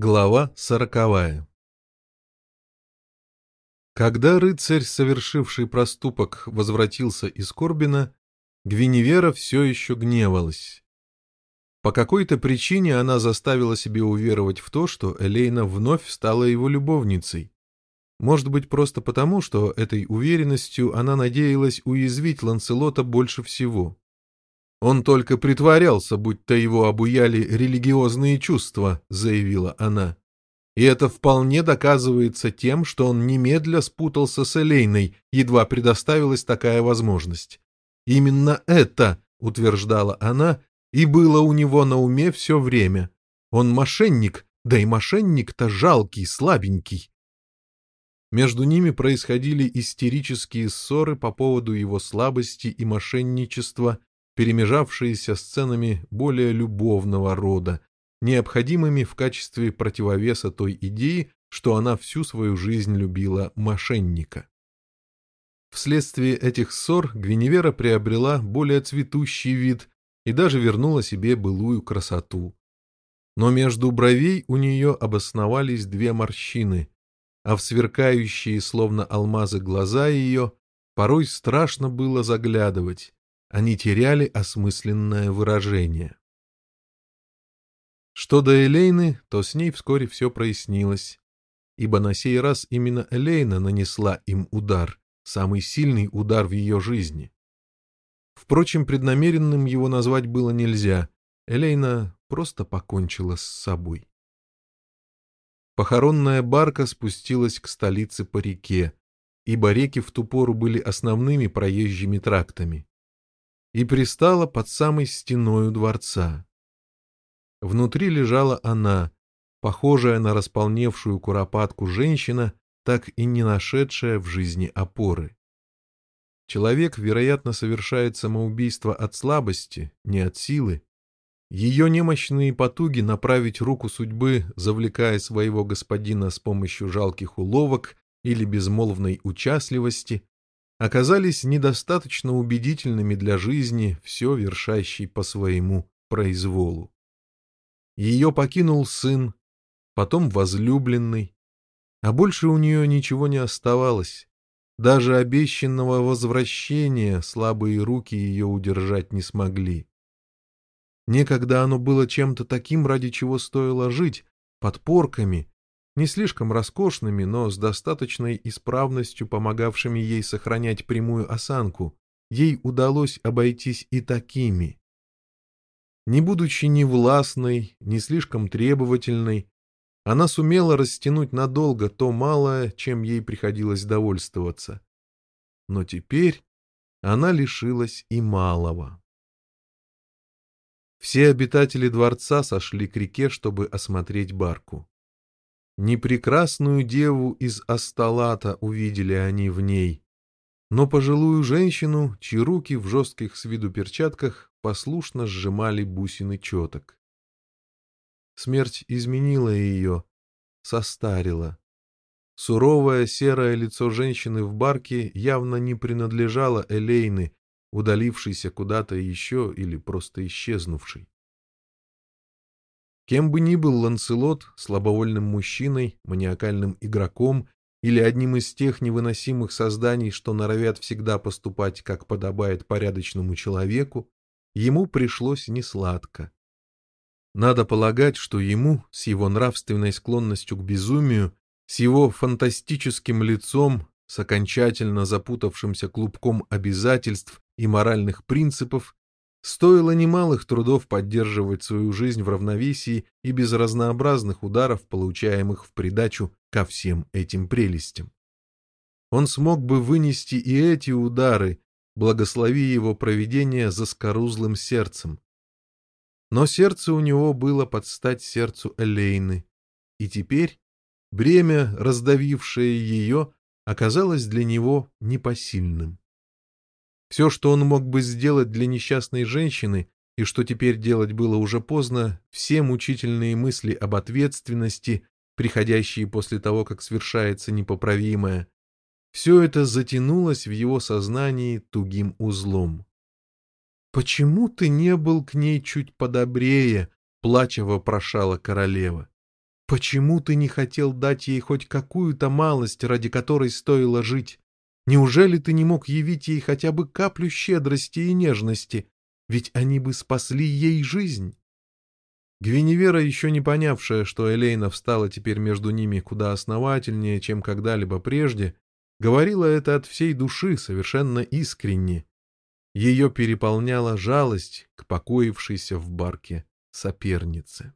Глава сороковая Когда рыцарь, совершивший проступок, возвратился из Корбина, Гвиневера все еще гневалась. По какой-то причине она заставила себе уверовать в то, что Элейна вновь стала его любовницей. Может быть, просто потому, что этой уверенностью она надеялась уязвить Ланселота больше всего. «Он только притворялся, будто его обуяли религиозные чувства», — заявила она. «И это вполне доказывается тем, что он немедля спутался с Элейной, едва предоставилась такая возможность. Именно это, — утверждала она, — и было у него на уме все время. Он мошенник, да и мошенник-то жалкий, слабенький». Между ними происходили истерические ссоры по поводу его слабости и мошенничества, перемежавшиеся сценами более любовного рода, необходимыми в качестве противовеса той идеи, что она всю свою жизнь любила мошенника. Вследствие этих ссор Гвиневера приобрела более цветущий вид и даже вернула себе былую красоту. Но между бровей у нее обосновались две морщины, а в сверкающие, словно алмазы, глаза ее порой страшно было заглядывать, они теряли осмысленное выражение. Что до Элейны, то с ней вскоре все прояснилось, ибо на сей раз именно Элейна нанесла им удар, самый сильный удар в ее жизни. Впрочем, преднамеренным его назвать было нельзя, Элейна просто покончила с собой. Похоронная барка спустилась к столице по реке, ибо реки в ту пору были основными проезжими трактами и пристала под самой стеною дворца. Внутри лежала она, похожая на располневшую куропатку женщина, так и не нашедшая в жизни опоры. Человек, вероятно, совершает самоубийство от слабости, не от силы. Ее немощные потуги направить руку судьбы, завлекая своего господина с помощью жалких уловок или безмолвной участливости, оказались недостаточно убедительными для жизни, все вершащей по своему произволу. Ее покинул сын, потом возлюбленный, а больше у нее ничего не оставалось. Даже обещанного возвращения слабые руки ее удержать не смогли. Некогда оно было чем-то таким, ради чего стоило жить, подпорками, не слишком роскошными, но с достаточной исправностью помогавшими ей сохранять прямую осанку, ей удалось обойтись и такими. Не будучи ни властной, ни слишком требовательной, она сумела растянуть надолго то малое, чем ей приходилось довольствоваться. Но теперь она лишилась и малого. Все обитатели дворца сошли к реке, чтобы осмотреть барку. Не прекрасную деву из Асталата увидели они в ней, но пожилую женщину, чьи руки в жестких с виду перчатках послушно сжимали бусины четок. Смерть изменила ее, состарила. Суровое серое лицо женщины в барке явно не принадлежало Элейны, удалившейся куда-то еще или просто исчезнувшей. Кем бы ни был Ланселот, слабовольным мужчиной, маниакальным игроком или одним из тех невыносимых созданий, что норовят всегда поступать, как подобает порядочному человеку, ему пришлось несладко. Надо полагать, что ему, с его нравственной склонностью к безумию, с его фантастическим лицом, с окончательно запутавшимся клубком обязательств и моральных принципов, Стоило немалых трудов поддерживать свою жизнь в равновесии и без разнообразных ударов, получаемых в придачу ко всем этим прелестям. Он смог бы вынести и эти удары, благослови его проведение заскорузлым сердцем. Но сердце у него было под стать сердцу Элейны, и теперь бремя, раздавившее ее, оказалось для него непосильным. Все, что он мог бы сделать для несчастной женщины, и что теперь делать было уже поздно, все мучительные мысли об ответственности, приходящие после того, как свершается непоправимое, все это затянулось в его сознании тугим узлом. «Почему ты не был к ней чуть подобрее?» — плача вопрошала королева. Почему ты не хотел дать ей хоть какую-то малость, ради которой стоило жить? Неужели ты не мог явить ей хотя бы каплю щедрости и нежности? Ведь они бы спасли ей жизнь. Гвиневера, еще не понявшая, что Элейна встала теперь между ними куда основательнее, чем когда-либо прежде, говорила это от всей души, совершенно искренне. Ее переполняла жалость к покоившейся в барке сопернице.